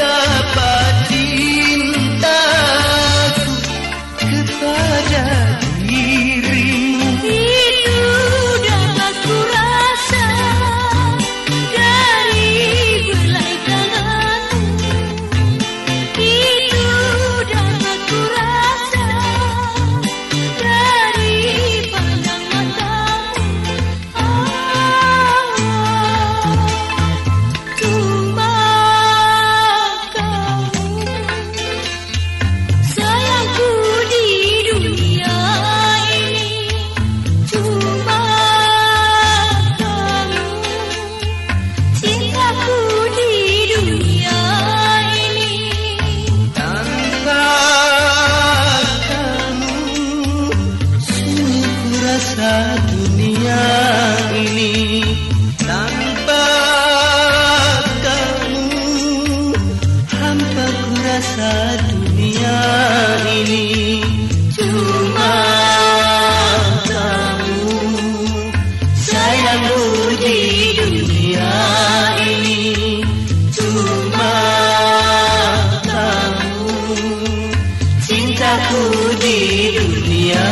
betapa dunia ini tanpa kamu. Hampa ku rasa dunia ini cuma kamu sayangku di dunia ini cuma kamu cintaku di dunia